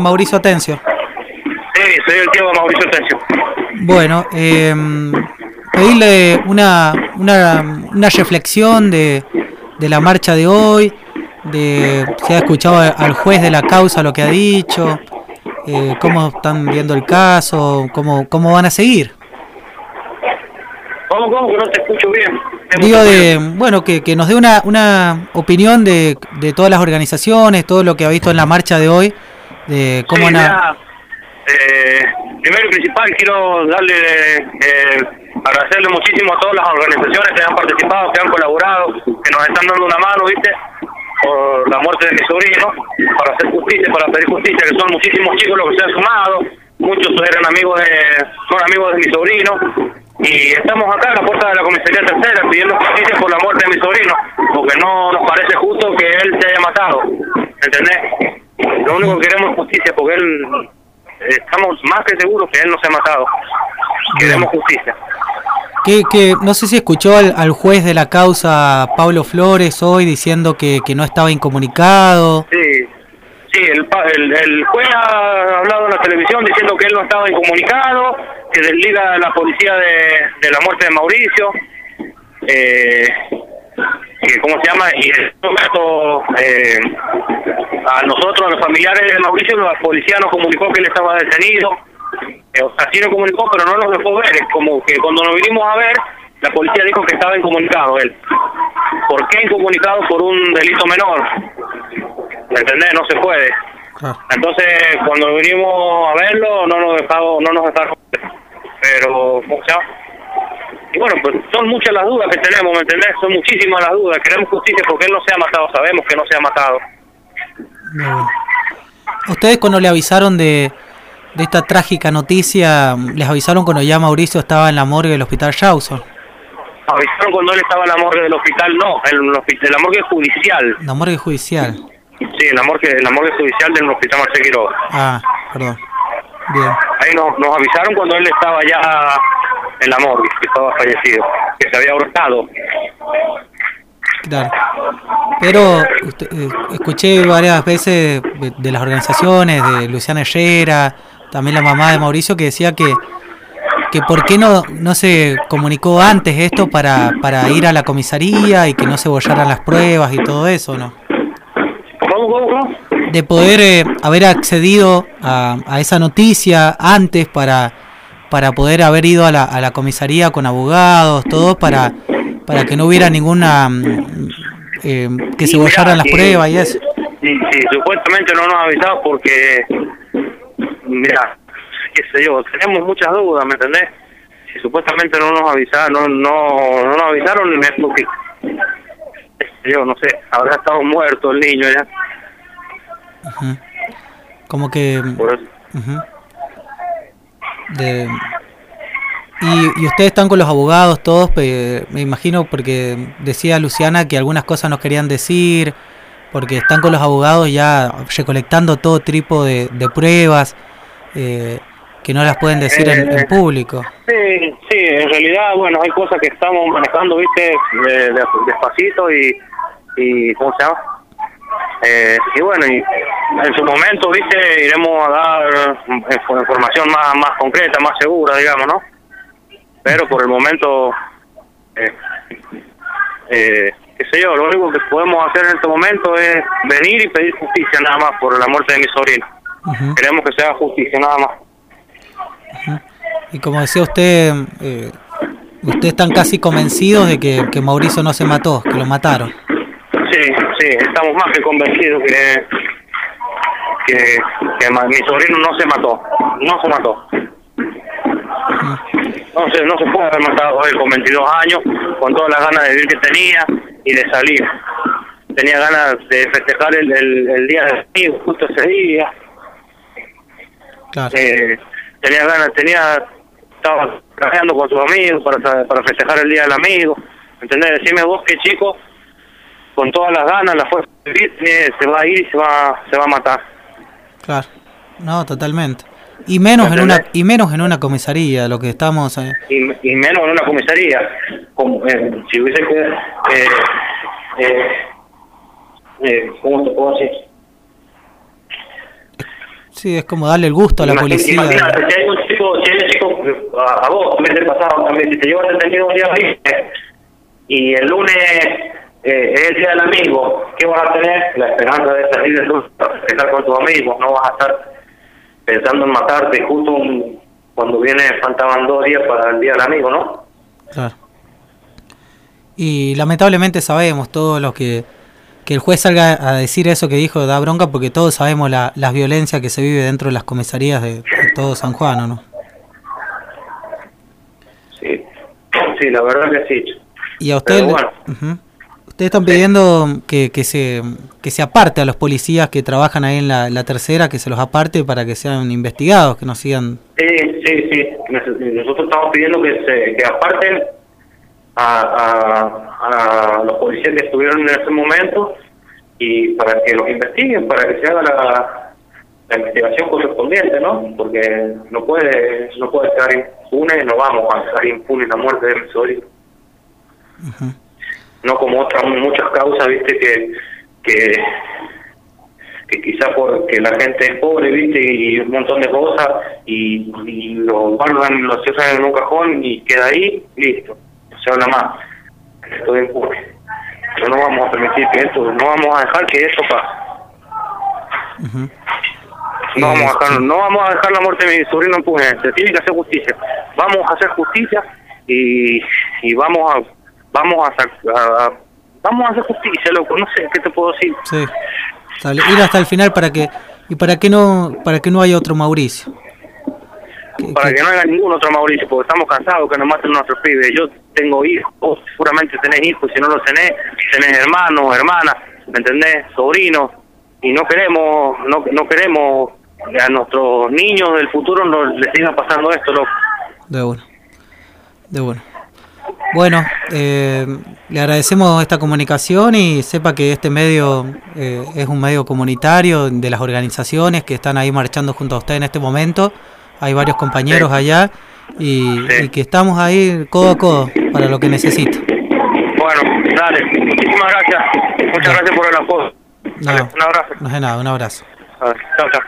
Mauricio Atencio. Sí, soy el tío de Mauricio Atencio. Bueno, eh, pedirle una, una, una reflexión de, de la marcha de hoy, de si ha escuchado al juez de la causa lo que ha dicho, eh, cómo están viendo el caso, cómo, cómo van a seguir. ¿Cómo, cómo? Que no te escucho bien. Digo de, bueno, que, que nos dé una, una opinión de, de todas las organizaciones, todo lo que ha visto en la marcha de hoy, de cómo Sí, na- mira, eh, primero y principal quiero darle, eh, agradecerle muchísimo a todas las organizaciones que han participado, que han colaborado, que nos están dando una mano, ¿viste? Por la muerte de mi sobrino, para hacer justicia, para pedir justicia, que son muchísimos chicos los que se han sumado, muchos eran amigos de, son amigos de mi sobrino, y estamos acá en la puerta de la comisaría tercera pidiendo justicia por la muerte de mi sobrino, porque no nos parece justo que él se haya matado, ¿entendés? Lo único que queremos es justicia, porque él, estamos más que seguros que él no se ha matado. Queremos justicia. que, que no sé si escuchó al, al juez de la causa, Pablo Flores, hoy diciendo que, que no estaba incomunicado. Sí, sí, el, el, el juez ha hablado en la televisión diciendo que él no estaba incomunicado, que desliga a la policía de, de la muerte de Mauricio. Eh, que, ¿Cómo se llama? Y en este momento, eh, a nosotros, a los familiares de Mauricio, la policía nos comunicó que él estaba detenido. Eh, o sea, sí nos comunicó, pero no nos dejó ver. Es como que cuando nos vinimos a ver, la policía dijo que estaba incomunicado él. ¿Por qué incomunicado? Por un delito menor. ¿Me entendés? No se puede. Ah, Entonces, cuando vinimos a verlo, no nos dejaron, no nos dejaron. ver. Pero, ¿cómo se llama? Y bueno, pues son muchas las dudas que tenemos, ¿me entendés? Son muchísimas las dudas. Queremos justicia porque él no se ha matado, sabemos que no se ha matado. bueno. ¿Ustedes cuando le avisaron de, de esta trágica noticia, les avisaron cuando ya Mauricio estaba en la morgue del hospital Rawson? Avisaron cuando él estaba en la morgue del hospital, no, en en la morgue judicial. La morgue judicial. Sí, en la morgue, en la morgue judicial del hospital Marcelo Quiroga. Ah, perdón. Bien. Ahí nos, nos avisaron cuando él estaba ya en la morgue, que estaba fallecido, que se había ahorcado. Claro. Pero usted- eh, escuché varias veces de, de las organizaciones, de Luciana Herrera, también la mamá de Mauricio, que decía que, que por qué no, no se comunicó antes esto para, para ir a la comisaría y que no se bollaran las pruebas y todo eso, ¿no? ¿Cómo, cómo, cómo? De poder eh, haber accedido a, a esa noticia antes para, para poder haber ido a la, a la comisaría con abogados, todo para, para que no hubiera ninguna... mm, eh, que se bollaran las sí, pruebas y eso. Sí, sí, supuestamente no nos ha avisado porque, mira, qué sé yo, tenemos muchas dudas, ¿me entendés? Si supuestamente no nos avisaron, no, no, no nos avisaron, es porque, qué sé yo, no sé, habrá estado muerto el niño ya, Ujú. Como que... por eso. De- y, ustedes están con los abogados todos, me imagino, porque decía Luciana que algunas cosas no querían decir, porque están con los abogados ya recolectando todo tipo de, pruebas eh, que no las pueden decir en, en público. Sí, sí, en realidad, bueno, hay cosas que estamos manejando, viste, de- de- despacito y, y, ¿cómo se llama? Eh, y bueno, y en su momento, viste, iremos a dar info- información más, más concreta, más segura, digamos, ¿no? Pero por el momento, eh, eh, qué sé yo, lo único que podemos hacer en este momento es venir y pedir justicia nada más por la muerte de mi sobrino. Queremos que se haga justicia nada más. Y como decía usted, eh, ustedes están casi convencidos de que, que Mauricio no se mató, que lo mataron. Sí, sí, estamos más que convencidos que, que, que mi sobrino no se mató, no se mató. No se, no se puede haber matado él con 22 años, con todas las ganas de vivir que tenía y de salir. Tenía ganas de festejar el, el, el día del amigo, justo ese día. Claro. Eh, tenía ganas, tenía, estaba trabajando con sus amigos para, para festejar el día del amigo. ¿Entendés? Decime vos que chico, con todas las ganas, la fuerza de vivir, eh, se va a ir y se va, se va a matar. Claro, no, totalmente. Y menos en una y menos en una comisaría, lo que estamos eh, Y, y menos en una comisaría. Como, eh, si hubiese que... Eh, eh, eh, ¿Cómo te puedo decir? Sí, es como darle el gusto a la policía. Imagínate, si hay un chico, si hay un chico a, a vos, también te pasado también, si te llevas detenido un día libre y el lunes eh, es el día del amigo, ¿qué vas a tener? La esperanza de salir para estar con tus amigos, no vas a estar pensando en matarte justo un- cuando viene, faltaban dos días para el día del amigo, ¿no? Claro. Y lamentablemente sabemos todos los que que el juez salga a decir eso que dijo da bronca porque todos sabemos la, las violencias que se vive dentro de las comisarías de, de todo San Juan, ¿o no? Sí, sí, la verdad que sí. Y a usted, Pero bueno. Ujú. Ustedes están pidiendo que, que se que se aparte a los policías que trabajan ahí en la, la tercera, que se los aparte para que sean investigados, que no sigan. Sí, sí, sí. Nos- Nosotros estamos pidiendo que se que aparten a, a, a los policías que estuvieron en ese momento y para que los investiguen, para que se haga la, la investigación correspondiente, ¿no? Porque no puede no puede quedar impune, no vamos a dejar impune la muerte de mi sobrino. No como otras muchas causas, viste, que que que quizá porque la gente es pobre, viste, y un montón de cosas, y, y lo guardan, lo cierran en un cajón y queda ahí, listo, no se habla más, esto es impune. Pero no vamos a permitir que esto, no vamos a dejar que esto pase. No vamos, a dejar, sí. no vamos a dejar la muerte de mi sobrino impune, se tiene que hacer justicia. Vamos a hacer justicia y, y vamos a vamos a, a- vamos a hacer justicia, loco, no sé qué te puedo decir. Sí. Sale- Ir hasta el final para que y para que no para que no haya otro Mauricio. Para que- que no haya ningún otro Mauricio, porque estamos cansados que nos maten nuestros pibes. Yo tengo hijos, vos seguramente tenés hijos, si no los tenés, tenés hermanos, hermanas, ¿me entendés? Sobrinos, y no queremos, no, no queremos que a nuestros niños del futuro no les siga pasando esto, loco. De bueno. De bueno. Bueno, eh, le agradecemos esta comunicación y sepa que este medio eh, es un medio comunitario de las organizaciones que están ahí marchando junto a usted en este momento. Hay varios compañeros Sí. allá y, Sí. y que estamos ahí codo a codo para lo que necesite. Bueno, dale, muchísimas gracias. Muchas gracias por el apoyo. Dale, No, un abrazo. no es nada, un abrazo. Chao, chao.